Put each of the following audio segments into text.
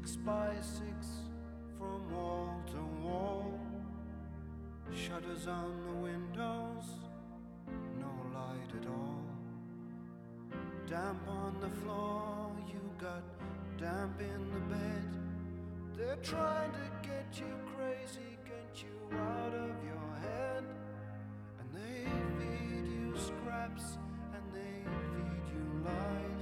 six by six from wall to wall. Shutters on the windows, no light at all. Damp on the floor, you got damp in the bed. They're trying to get you crazy, get you out of your head. And they feed you scraps and they feed you lies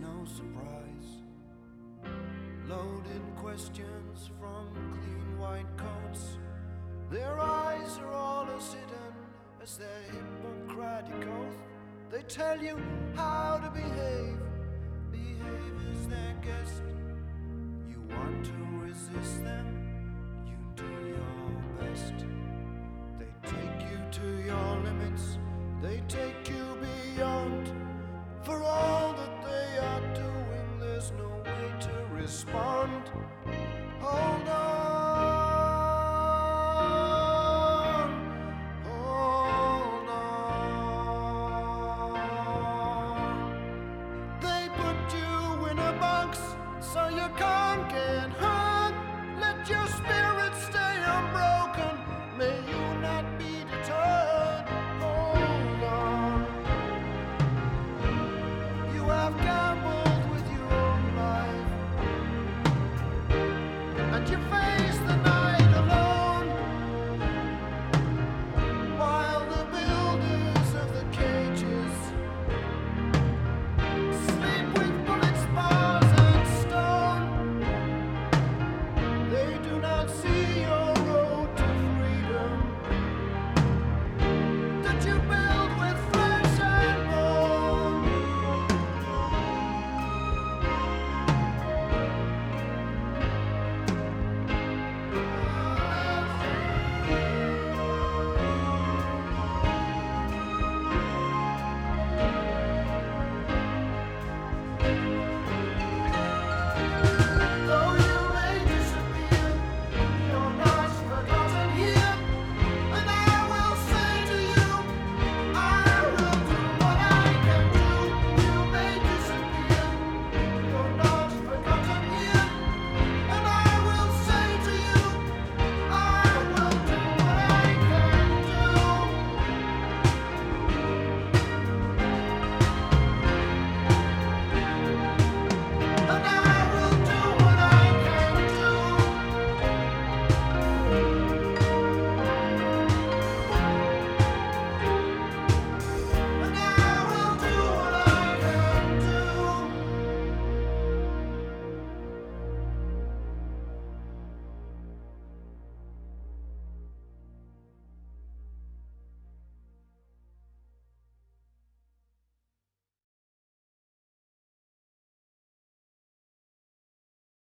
no surprise. Loaded questions from clean white coats. Their eyes are all as hidden as their Hippocratic oath. They tell you how to behave. Behave as their guest. You want to resist them, respond. Hold on, hold on. They put you in a box so you can't get hurt. Let your spirit.